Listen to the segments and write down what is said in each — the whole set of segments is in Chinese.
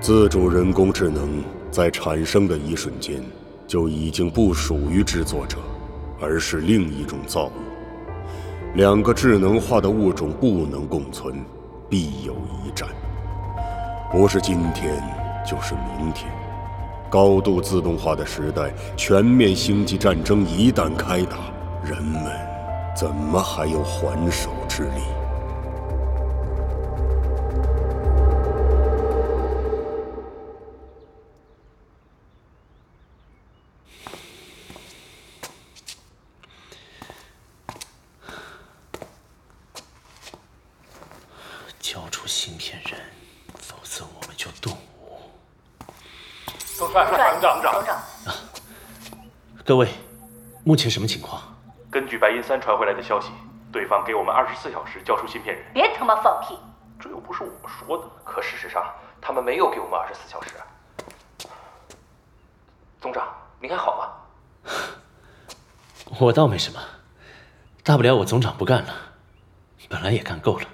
自主人工智能在产生的一瞬间，就已经不属于制作者，而是另一种造物。两个智能化的物种不能共存，必有一战。不是今天，就是明天。高度自动化的时代，全面星际战争一旦开打，人们怎么还有还手之力？帅，总长，各位，目前什么情况？根据白银三传回来的消息，对方给我们二十四小时交出芯片人。别他妈放屁！这又不是我说的。可事实上，他们没有给我们二十四小时。总长，您还好吗？我倒没什么，大不了我总长不干了，本来也干够了。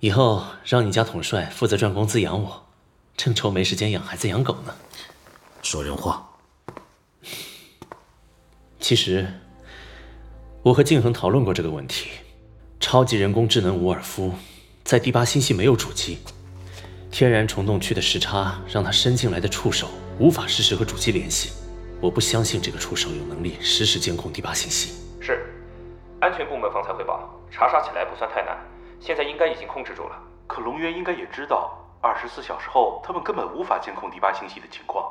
以后让你家统帅负责赚工资养我，正愁没时间养孩子养狗呢。说人话。其实，我和静恒讨论过这个问题。超级人工智能伍尔夫在第八星系没有主机，天然虫洞区的时差让他伸进来的触手无法实时和主机联系。我不相信这个触手有能力实时监控第八星系。是，安全部门方才汇报，查杀起来不算太难，现在应该已经控制住了。可龙渊应该也知道，二十四小时后他们根本无法监控第八星系的情况。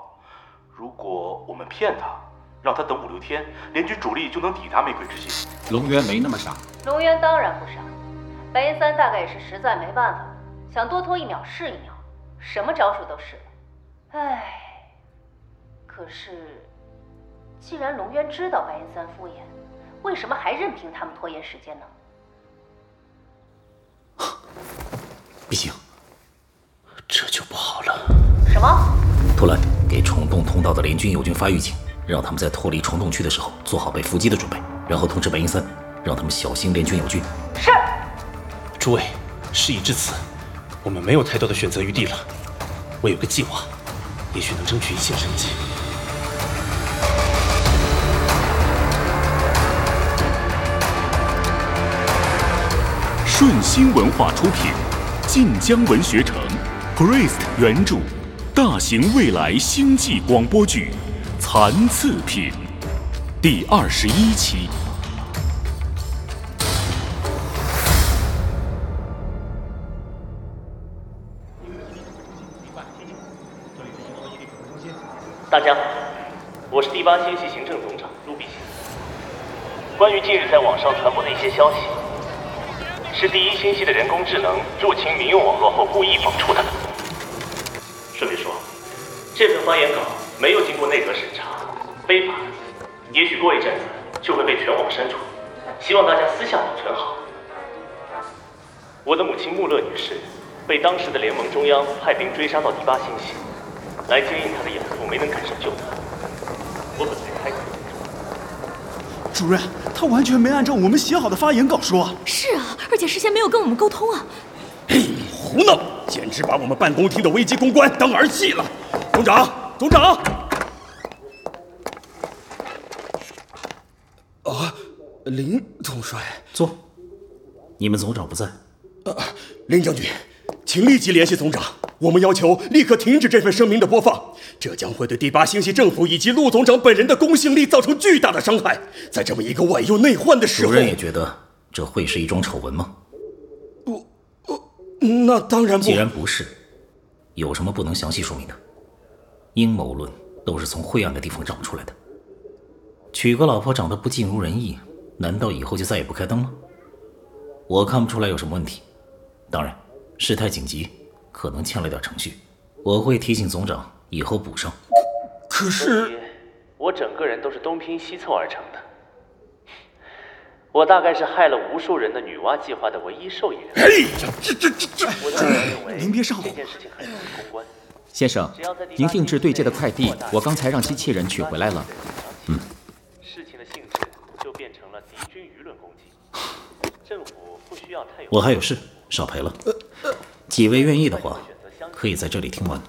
如果我们骗他，让他等五六天，联军主力就能抵达玫瑰之心。龙渊没那么傻。龙渊当然不傻，白银三大概也是实在没办法了，想多拖一秒是一秒，什么招数都试了。唉，可是，既然龙渊知道白银三敷衍，为什么还任凭他们拖延时间呢？不行，这就不好了。什么？图兰，给虫洞通道的联军友军发预警，让他们在脱离虫洞区的时候做好被伏击的准备，然后通知白银三，让他们小心联军友军。是。诸位，事已至此，我们没有太多的选择余地了。我有个计划，也许能争取一线生机。顺心文化出品，晋江文学城，Priest 原著，大型未来星际广播剧《残次品》第二十一期。大家好，我是第八星系行政总长卢比奇。关于近日在网上传播的一些消息，是第一星系的人工智能入侵民用网络后故意放出的。这份发言稿没有经过内阁审查，非法，也许过一阵子就会被全网删除。希望大家私下保存好。我的母亲穆勒女士被当时的联盟中央派兵追杀到第八星系。来接应她的养父没能赶上救她，我本来开口。主任，他完全没按照我们写好的发言稿说。是啊，而且事先没有跟我们沟通啊。嘿，胡闹！简直把我们办公厅的危机公关当儿戏了。总长，总长。啊，林统帅，坐。你们总长不在。呃，林将军，请立即联系总长。我们要求立刻停止这份声明的播放，这将会对第八星系政府以及陆总长本人的公信力造成巨大的伤害。在这么一个外忧内患的时候，主任也觉得这会是一桩丑闻吗？我我，那当然不。既然不是，有什么不能详细说明的？阴谋论都是从晦暗的地方长出来的。娶个老婆长得不尽如人意，难道以后就再也不开灯了？我看不出来有什么问题。当然，事态紧急。可能欠了点程序，我会提醒总长以后补上。可是，我整个人都是东拼西凑而成的，我大概是害了无数人的女娲计划的唯一受益人。哎呀，这这这这！我当然认为您别上火。这件事情很容易公关。先生，您定制对接的快递，我刚才让机器人取回来了。嗯。事情的性质就变成了敌军舆论攻击，政府不需要太有。我还有事，少陪了。几位愿意的话，可以在这里听完。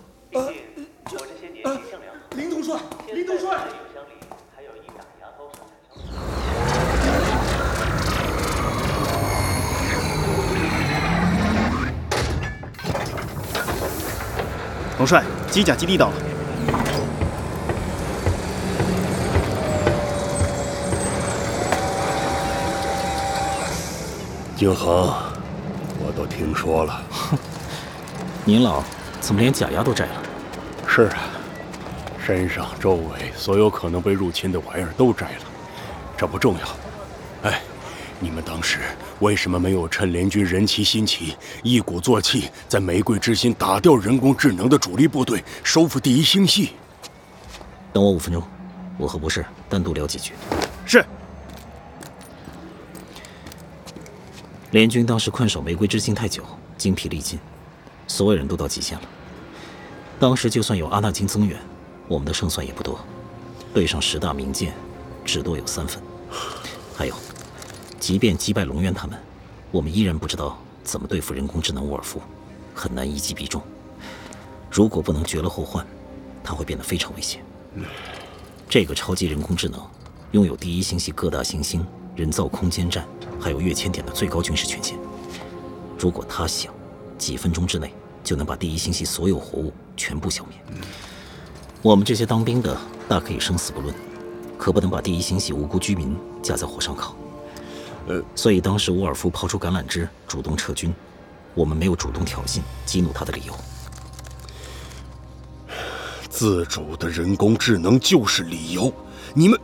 统帅，机甲基地到了。景恒，我都听说了。哼，您老怎么连假牙都摘了？是啊，身上周围所有可能被入侵的玩意儿都摘了。这不重要。哎，你们当时为什么没有趁联军人齐心齐，一鼓作气，在玫瑰之心打掉人工智能的主力部队，收复第一星系？等我五分钟，我和博士单独聊几句。是。联军当时困守玫瑰之心太久，精疲力尽，所有人都到极限了。当时就算有阿纳金增援，我们的胜算也不多。对上十大名剑，只多有三分。还有，即便击败龙渊他们，我们依然不知道怎么对付人工智能沃尔夫，很难一击必中。如果不能绝了后患，他会变得非常危险。这个超级人工智能，拥有第一星系各大行星人造空间站。还有跃迁点的最高军事权限。如果他想，几分钟之内就能把第一星系所有活物全部消灭。我们这些当兵的大可以生死不论，可不能把第一星系无辜居民架在火上烤。呃，所以当时沃尔夫抛出橄榄枝，主动撤军，我们没有主动挑衅、激怒他的理由。自主的人工智能就是理由，你们，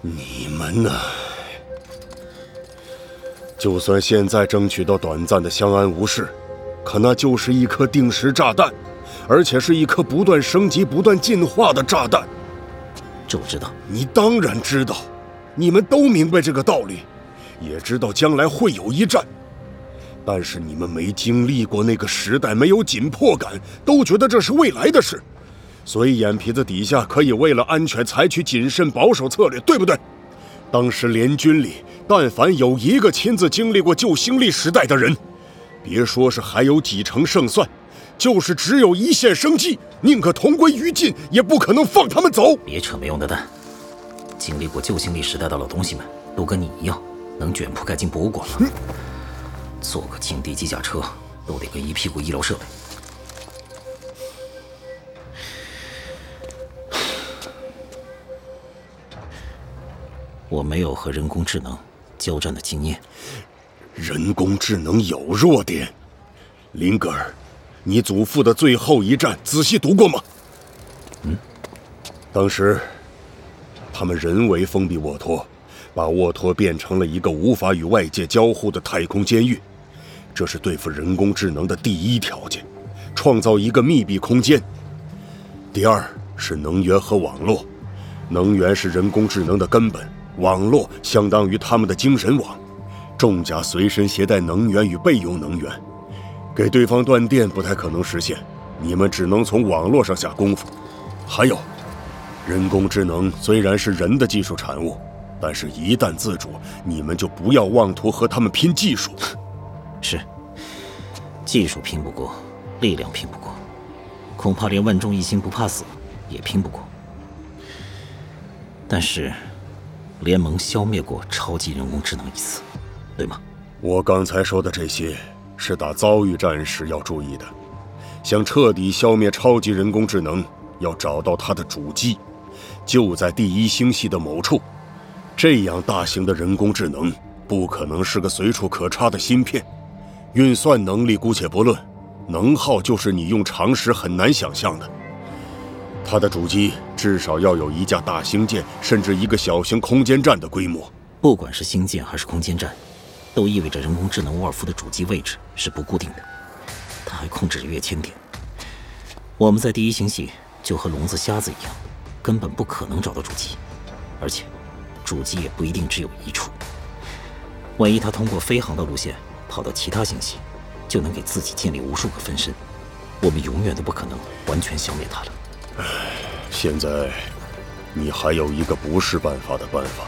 你们呢？就算现在争取到短暂的相安无事，可那就是一颗定时炸弹，而且是一颗不断升级、不断进化的炸弹。这我知道，你当然知道，你们都明白这个道理，也知道将来会有一战。但是你们没经历过那个时代，没有紧迫感，都觉得这是未来的事，所以眼皮子底下可以为了安全采取谨慎保守策略，对不对？当时联军里。但凡有一个亲自经历过旧星力时代的人，别说是还有几成胜算，就是只有一线生机，宁可同归于尽，也不可能放他们走。别扯没用的蛋！经历过旧星力时代的老东西们，都跟你一样，能卷铺盖进博物馆吗。坐个近地机甲车，都得跟一屁股医疗设备。我没有和人工智能。交战的经验，人工智能有弱点。林格尔，你祖父的最后一战仔细读过吗？嗯，当时他们人为封闭沃托，把沃托变成了一个无法与外界交互的太空监狱。这是对付人工智能的第一条件，创造一个密闭空间。第二是能源和网络，能源是人工智能的根本。网络相当于他们的精神网，重甲随身携带能源与备用能源，给对方断电不太可能实现，你们只能从网络上下功夫。还有，人工智能虽然是人的技术产物，但是一旦自主，你们就不要妄图和他们拼技术。是，技术拼不过，力量拼不过，恐怕连万众一心不怕死也拼不过。但是。联盟消灭过超级人工智能一次，对吗？我刚才说的这些是打遭遇战时要注意的。想彻底消灭超级人工智能，要找到它的主机，就在第一星系的某处。这样大型的人工智能不可能是个随处可插的芯片，运算能力姑且不论，能耗就是你用常识很难想象的。它的主机至少要有一架大星舰，甚至一个小型空间站的规模。不管是星舰还是空间站，都意味着人工智能沃尔夫的主机位置是不固定的。它还控制着跃迁点。我们在第一星系就和聋子瞎子一样，根本不可能找到主机。而且，主机也不一定只有一处。万一他通过飞航的路线跑到其他星系，就能给自己建立无数个分身。我们永远都不可能完全消灭他了。唉，现在你还有一个不是办法的办法。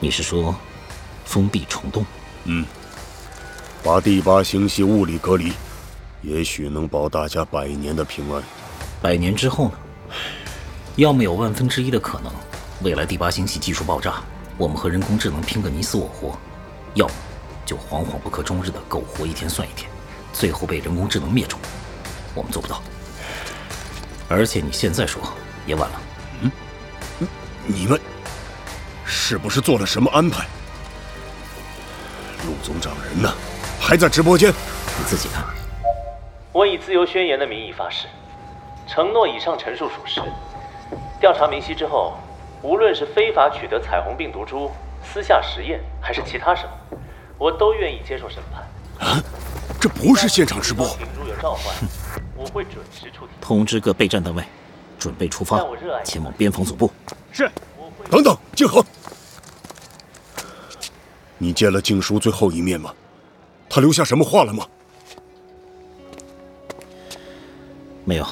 你是说封闭虫洞？嗯，把第八星系物理隔离，也许能保大家百年的平安。百年之后呢？要么有万分之一的可能，未来第八星系技术爆炸，我们和人工智能拼个你死我活；要么就惶惶不可终日的苟活一天算一天，最后被人工智能灭种。我们做不到。而且你现在说也晚了。嗯，你们是不是做了什么安排？陆总长人呢？还在直播间？你自己看。我以自由宣言的名义发誓，承诺以上陈述属实。调查明晰之后，无论是非法取得彩虹病毒株、私下实验，还是其他什么，我都愿意接受审判。啊，这不是现场直播。如有召唤，我会准时出庭。通知各备战单位，准备出发，前往边防总部。是。等等，静恒，你见了静叔最后一面吗？他留下什么话了吗？没有，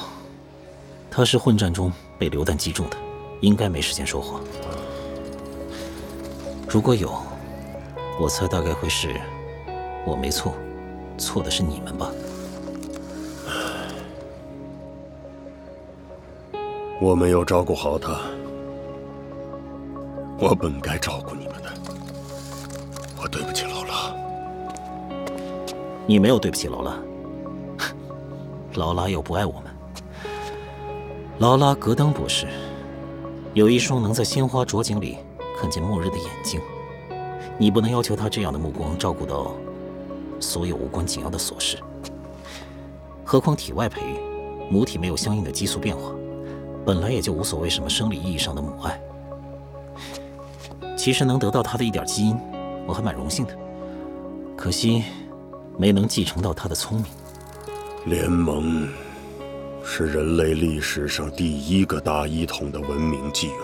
他是混战中被流弹击中的，应该没时间说话。如果有，我猜大概会是，我没错，错的是你们吧。我没有照顾好他，我本该照顾你们的，我对不起劳拉。你没有对不起劳拉，劳拉又不爱我们。劳拉·格登博士有一双能在鲜花着锦里看见末日的眼睛，你不能要求他这样的目光照顾到所有无关紧要的琐事。何况体外培育，母体没有相应的激素变化，本来也就无所谓什么生理意义上的母爱。其实能得到他的一点基因，我还蛮荣幸的。可惜没能继承到他的聪明。联盟。是人类历史上第一个大一统的文明纪元，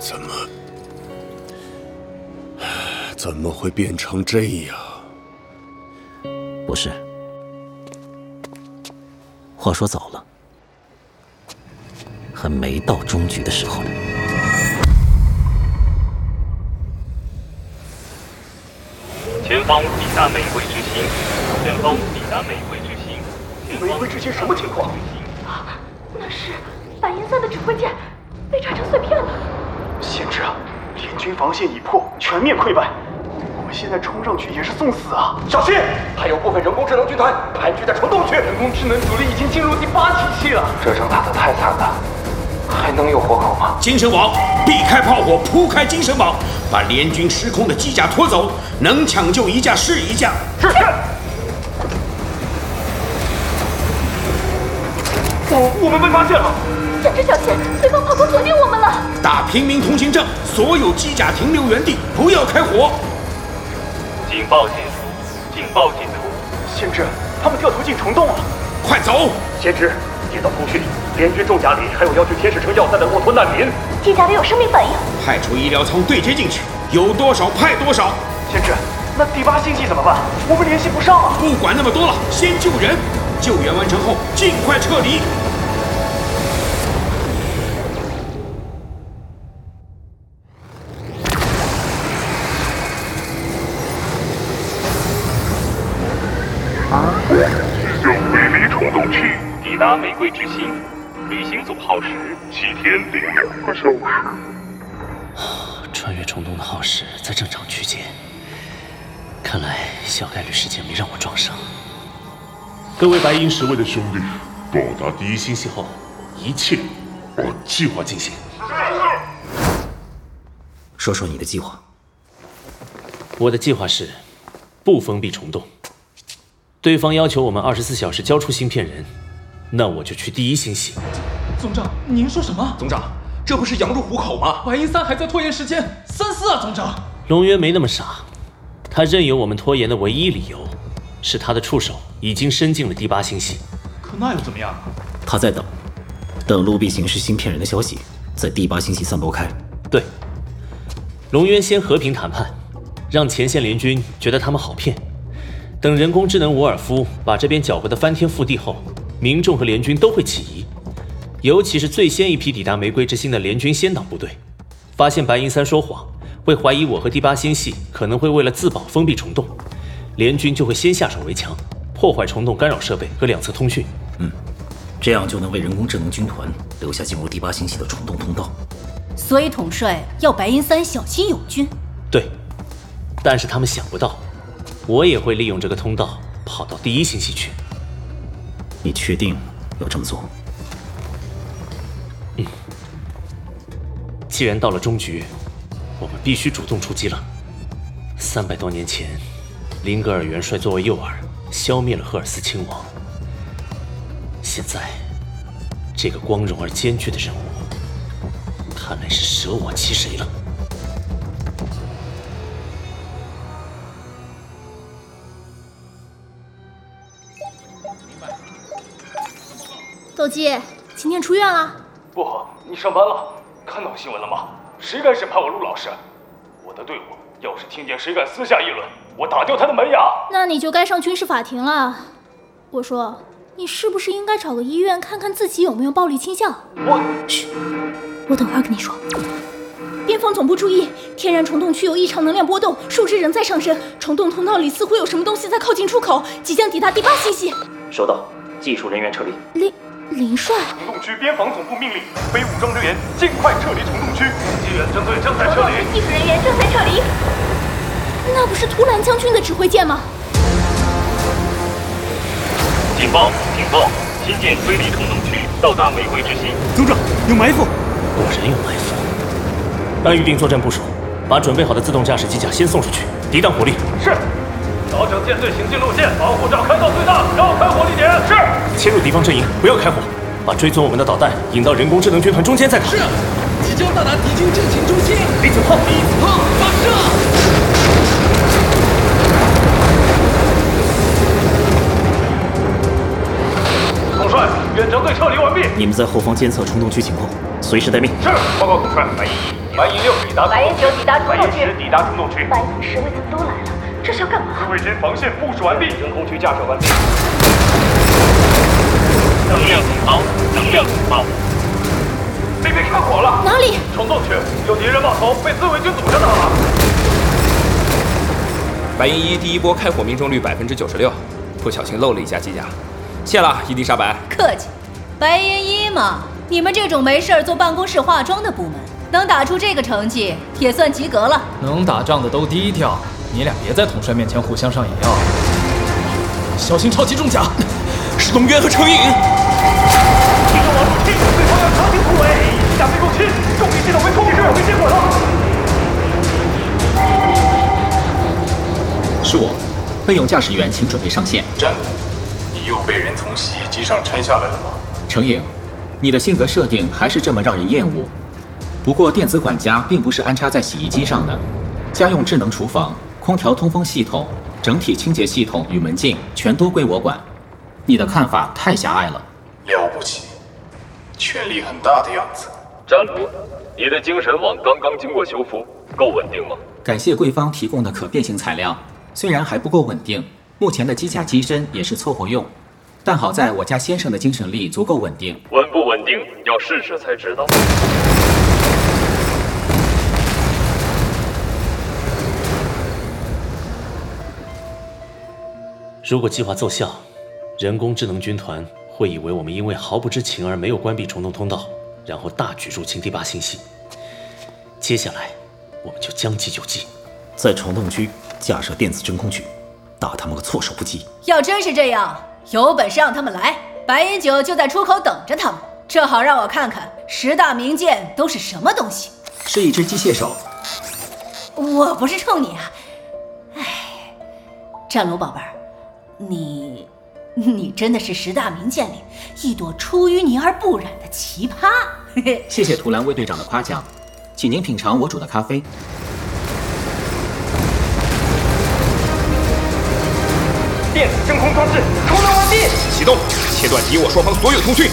怎么怎么会变成这样？不是，话说早了，还没到终局的时候呢。前方抵达玫瑰之心，前方抵达玫瑰之心。玫瑰之前什么情况？那是白银三的指挥舰被炸成碎片了。贤侄，联军防线已破，全面溃败。我们现在冲上去也是送死啊！小心，还有部分人工智能军团盘踞在虫洞区。人工智能主力已经进入第八体系了。这仗打得太惨了，还能有活口吗？精神网，避开炮火，铺开精神网，把联军失控的机甲拖走。能抢救一架是一架。是。我们被发现了！先知小心，对方炮口锁定我们了！打平民通行证，所有机甲停留原地，不要开火！警报解除！警报解除！先知，他们掉头进虫洞了！快走！先知，接到通讯，联军重甲里还有要去天使城要塞的骆驼难民，机甲里有生命反应。派出医疗舱对接进去，有多少派多少。先知，那第八星系怎么办？我们联系不上啊！不管那么多了，先救人！救援完成后，尽快撤离。达玫瑰之心，旅行总耗时七天零两个小时。穿越虫洞的耗时在正常区间，看来小概率事件没让我撞上。各位白银十位的兄弟，到达第一星系后，一切按计划进行。说说你的计划。我的计划是不封闭虫洞。对方要求我们二十四小时交出芯片人，那我就去第一星系。总长，您说什么？总长，这不是羊入虎口吗？白银三还在拖延时间，三思啊，总长。龙渊没那么傻，他任由我们拖延的唯一理由，是他的触手已经伸进了第八星系。可那又怎么样？他在等，等陆必行是芯片人的消息在第八星系散播开。对，龙渊先和平谈判，让前线联军觉得他们好骗。等人工智能沃尔夫把这边搅和得翻天覆地后，民众和联军都会起疑，尤其是最先一批抵达玫瑰之心的联军先导部队，发现白银三说谎，会怀疑我和第八星系可能会为了自保封闭虫洞，联军就会先下手为强，破坏虫洞干扰设备和两侧通讯。嗯，这样就能为人工智能军团留下进入第八星系的虫洞通道。所以统帅要白银三小心友军。对，但是他们想不到。我也会利用这个通道跑到第一星系去。你确定要这么做？嗯。既然到了终局，我们必须主动出击了。三百多年前，林格尔元帅作为诱饵，消灭了赫尔斯亲王。现在，这个光荣而艰巨的任务，看来是舍我其谁了。斗鸡，今天出院了？不，你上班了？看到新闻了吗？谁敢审判我陆老师？我的队伍要是听见谁敢私下议论，我打掉他的门牙。那你就该上军事法庭了。我说，你是不是应该找个医院看看自己有没有暴力倾向？我，嘘，我等会儿跟你说。边防总部注意，天然虫洞区有异常能量波动，数值仍在上升。虫洞通道里似乎有什么东西在靠近出口，即将抵达第八星系。收到，技术人员撤离。林。林帅，虫洞区边防总部命令非武装人员尽快撤离虫洞区，机援针队正在撤离，技术人员正在撤离。那不是图兰将军的指挥舰吗？警报！警报！新舰飞离虫洞区，到达玫瑰之心。组长，有埋伏！果然有埋伏。按预定作战部署，把准备好的自动驾驶机甲先送出去，抵挡火力。是。调整舰队行进路线，防护罩开到最大，绕开火力点。是。切入敌方阵营，不要开火，把追踪我们的导弹引到人工智能军团中间再打。是。即将到达敌军阵型中心。离子炮，离子炮发射。统帅，远征队撤离完毕。你们在后方监测虫洞区情况，随时待命。是。报告统帅，白银一、白银六抵达。白银九抵达虫洞区。白银十抵达虫洞区。白银十位怎么都来了？这是要干嘛？自卫军防线部署完毕，人工区架设完毕。能量警报！能量警报！那边开火了！哪里？虫洞区有敌人冒头，被自卫军堵着呢。白银一第一波开火命中率百分之九十六，不小心漏了一下机甲，谢了，伊丽莎白。客气。白银一嘛，你们这种没事坐办公室化妆的部门，能打出这个成绩也算及格了。能打仗的都低调。你俩别在统帅面前互相上眼药，小心超级重甲，是龙渊和程颖。敌方往入侵，对方要强行突围，机甲被入侵，重力系统被控制，被接管了。是我，备用驾驶员，请准备上线。战果，你又被人从洗衣机上拆下来了吗？程颖，你的性格设定还是这么让人厌恶。不过电子管家并不是安插在洗衣机上的，家用智能厨房。空调通风系统、整体清洁系统与门禁全都归我管，你的看法太狭隘了。了不起，权力很大的样子。战卢，你的精神网刚刚经过修复，够稳定吗？感谢贵方提供的可变性材料，虽然还不够稳定，目前的机甲机身也是凑合用，但好在我家先生的精神力足够稳定。稳不稳定，要试试才知道。如果计划奏效，人工智能军团会以为我们因为毫不知情而没有关闭虫洞通道，然后大举入侵第八星系。接下来，我们就将计就计，在虫洞区架设电子真空区，打他们个措手不及。要真是这样，有本事让他们来，白银九就在出口等着他们，正好让我看看十大名剑都是什么东西。是一只机械手。我不是冲你啊，哎，战龙宝贝儿。你，你真的是十大名剑里一朵出淤泥而不染的奇葩。谢谢图兰卫队长的夸奖，请您品尝我煮的咖啡。电子真空装置充能完毕，启动，切断敌我双方所有通讯。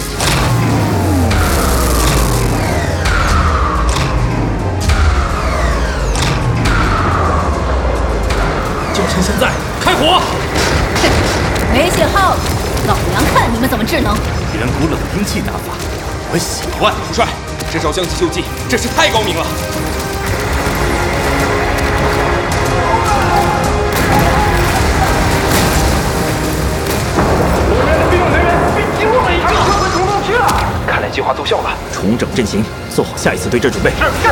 就趁现在开火！没信号，老娘看你们怎么智能！远古冷兵器打法，我喜欢。主帅，这招将计就计，真是太高明了。我们的兵用人员被击落了一个，撤回虫洞区了。看来计划奏效了，重整阵型，做好下一次对阵准备。是是。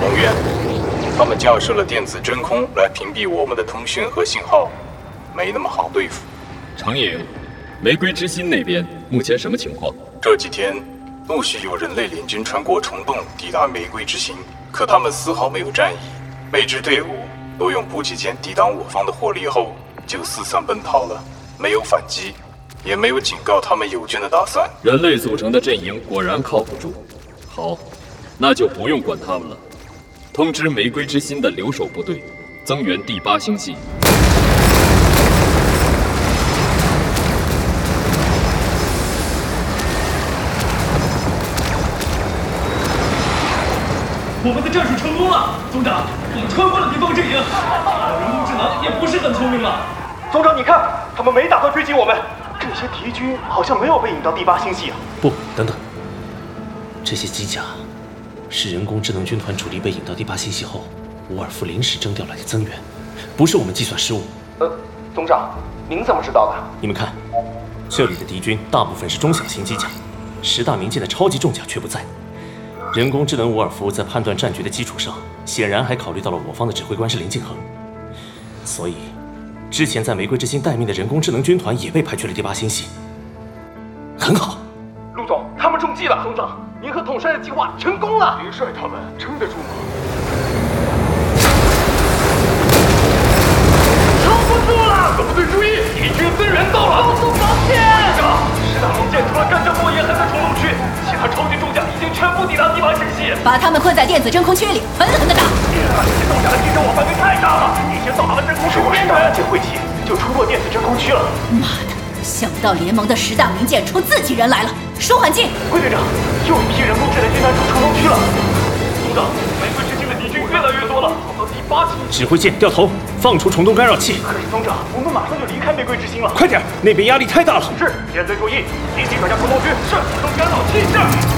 冷渊。他们架设了电子真空来屏蔽我们的通讯和信号，没那么好对付。长影，玫瑰之心那边目前什么情况？这几天陆续有人类联军穿过虫洞抵达玫瑰之心，可他们丝毫没有战意，每支队伍都用补给舰抵挡我方的火力后就四散奔逃了，没有反击，也没有警告他们友军的打算。人类组成的阵营果然靠不住。好，那就不用管他们了。通知玫瑰之心的留守部队，增援第八星系。我们的战术成功了，总长，我们穿过了敌方阵营。人工智能也不是很聪明了。总长，你看，他们没打算追击我们。这些敌军好像没有被引到第八星系啊。不，等等，这些机甲是人工智能军团主力被引到第八星系后，伍尔夫临时征调来的增援，不是我们计算失误。呃，总长，您怎么知道的？你们看，这里的敌军大部分是中小型机甲，十大名剑的超级重甲却不在。人工智能伍尔夫在判断战局的基础上，显然还考虑到了我方的指挥官是林敬恒，所以，之前在玫瑰之心待命的人工智能军团也被派去了第八星系。很好，计了。总长，您和统帅的计划成功了。林帅他们撑得住吗？撑不住了！各部队注意，敌军增援到了！速防线！队长，十大名剑除了干将莫邪还在虫洞区，其他超级重甲已经全部抵达第八星系。把他们困在电子真空区里，狠狠的打！重甲的敌人我范围太大了，已经到达了真空区边缘。剑会齐就冲破电子真空区了。妈的，想不到联盟的十大名剑冲自己人来了，舒缓进！辉队长，又一批人工智能军团出虫洞区了。总长，玫瑰之心的敌军越来越多了，跑到第八级指挥舰掉头，放出虫洞干扰器。可是总长，我们马上就离开玫瑰之心了。快点，那边压力太大了。是，舰队注意，立即转向虫洞区。是，虫洞干扰器。是。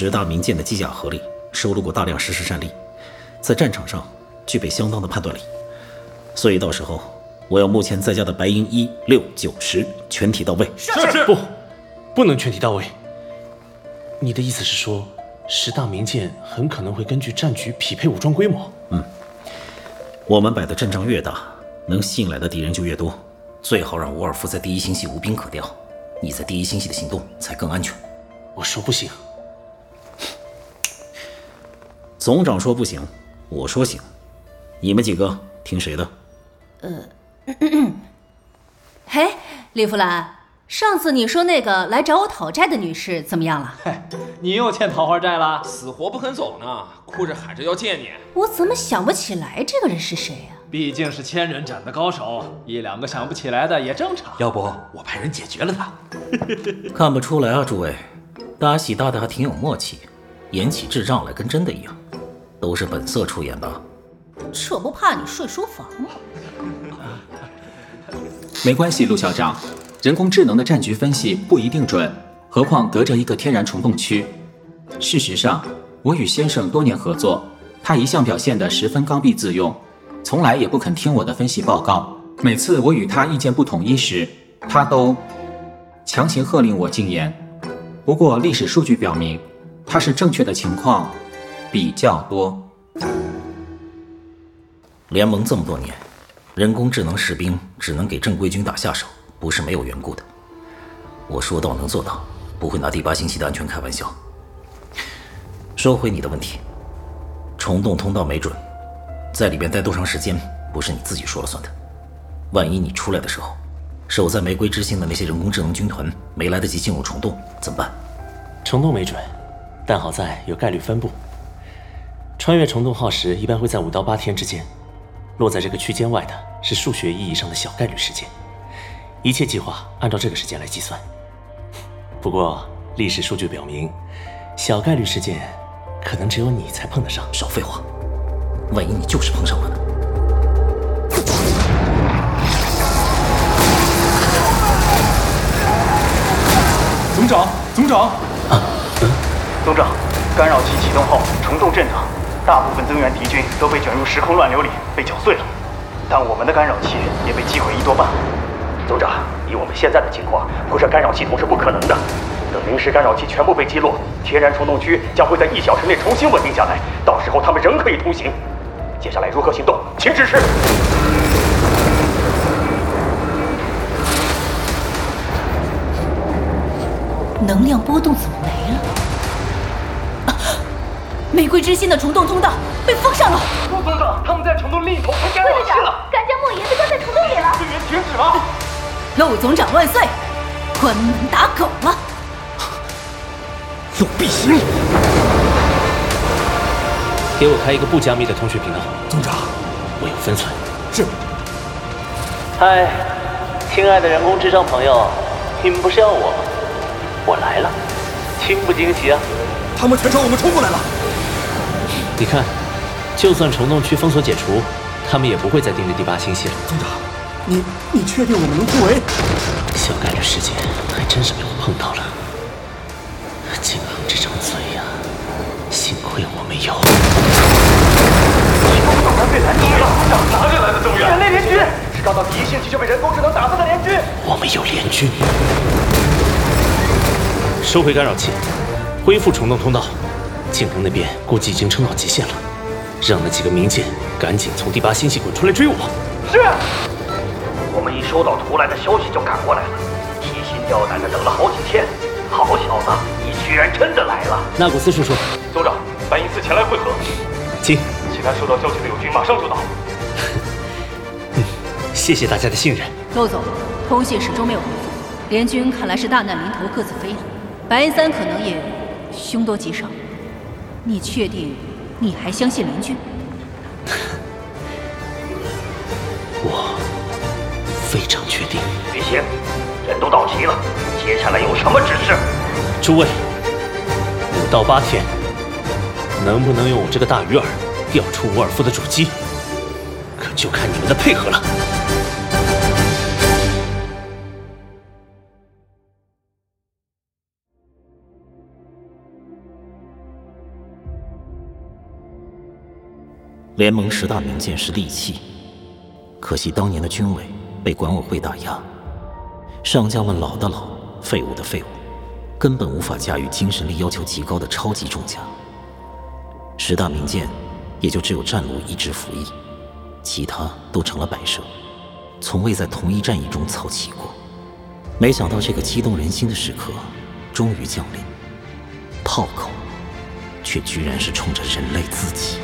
十大名剑的机甲盒里收录过大量实时战力，在战场上具备相当的判断力，所以到时候我要目前在家的白银一六九十全体到位。是是，不，不能全体到位。你的意思是说，十大名剑很可能会根据战局匹配武装规模？嗯，我们摆的阵仗越大，能吸引来的敌人就越多。最好让伍尔夫在第一星系无兵可调，你在第一星系的行动才更安全。我说不行。总长说不行，我说行，你们几个听谁的？呃，嘿，李福兰，上次你说那个来找我讨债的女士怎么样了？嘿，你又欠桃花债了，死活不肯走呢，哭着喊着要见你。我怎么想不起来这个人是谁呀？毕竟是千人斩的高手，一两个想不起来的也正常。要不我派人解决了他？看不出来啊，诸位，大喜大的还挺有默契，演起智障来跟真的一样。都是本色出演吧，这不怕你睡书房吗？没关系，陆校长，人工智能的战局分析不一定准，何况隔着一个天然虫洞区。事实上，我与先生多年合作，他一向表现得十分刚愎自用，从来也不肯听我的分析报告。每次我与他意见不统一时，他都强行喝令我禁言。不过历史数据表明，他是正确的情况比较多。联盟这么多年，人工智能士兵只能给正规军打下手，不是没有缘故的。我说到能做到，不会拿第八星系的安全开玩笑。说回你的问题，虫洞通道没准，在里边待多长时间，不是你自己说了算的。万一你出来的时候，守在玫瑰之星的那些人工智能军团没来得及进入虫洞，怎么办？虫洞没准，但好在有概率分布。穿越虫洞耗时一般会在五到八天之间。落在这个区间外的是数学意义上的小概率事件，一切计划按照这个时间来计算。不过历史数据表明，小概率事件可能只有你才碰得上。少废话，万一你就是碰上了呢？总长，总长，啊，总长，干扰器启动后，虫洞震荡。大部分增援敌军都被卷入时空乱流里，被搅碎了，但我们的干扰器也被击毁一多半。总长，以我们现在的情况，铺设干扰系统是不可能的。等临时干扰器全部被击落，天然虫洞区将会在一小时内重新稳定下来。到时候他们仍可以通行。接下来如何行动，请指示。能量波动怎么没了？啊！玫瑰之心的虫洞通道被封上了。陆总长，他们在虫洞另一头开干扰器了。敢将莫言子关在虫洞里了。队员停止吗？陆总长万岁！关门打狗了。陆必行，给我开一个不加密的通讯频道。总长，我有分寸。是。嗨，亲爱的人工智障朋友，你们不是要我吗？我来了，惊不惊喜啊？他们全朝我们冲过来了。你看，就算虫洞区封锁解除，他们也不会再盯着第八星系了。总长，你你确定我们能突围？小概率事件还真是被我碰到了。金昂这张嘴呀，幸亏我没有。导弹被拦截了，总长哪里来的增援？人类联军是刚到第一星期就被人工智能打散的联军。我们有联军。收回干扰器，恢复虫洞通道。静能那边估计已经撑到极限了，让那几个冥界赶紧从第八星系滚出来追我。是。我们一收到图来的消息就赶过来了，提心吊胆的等了好几天。好小子，你居然真的来了！纳古斯叔叔，族长，白银寺前来会合。请。其他收到消息的友军马上就到。嗯，谢谢大家的信任。陆总，通信始终没有回复，联军看来是大难临头各自飞了。白银三可能也凶多吉少。你确定你还相信邻居？我非常确定。李行，人都到齐了，接下来有什么指示？诸位，五到八天，能不能用我这个大鱼饵钓出沃尔夫的主机，可就看你们的配合了。联盟十大名剑是利器，可惜当年的军委被管委会打压，上将们老的老，废物的废物，根本无法驾驭精神力要求极高的超级重甲。十大名剑也就只有战卢一支服役，其他都成了摆设，从未在同一战役中凑齐过。没想到这个激动人心的时刻终于降临，炮口却居然是冲着人类自己。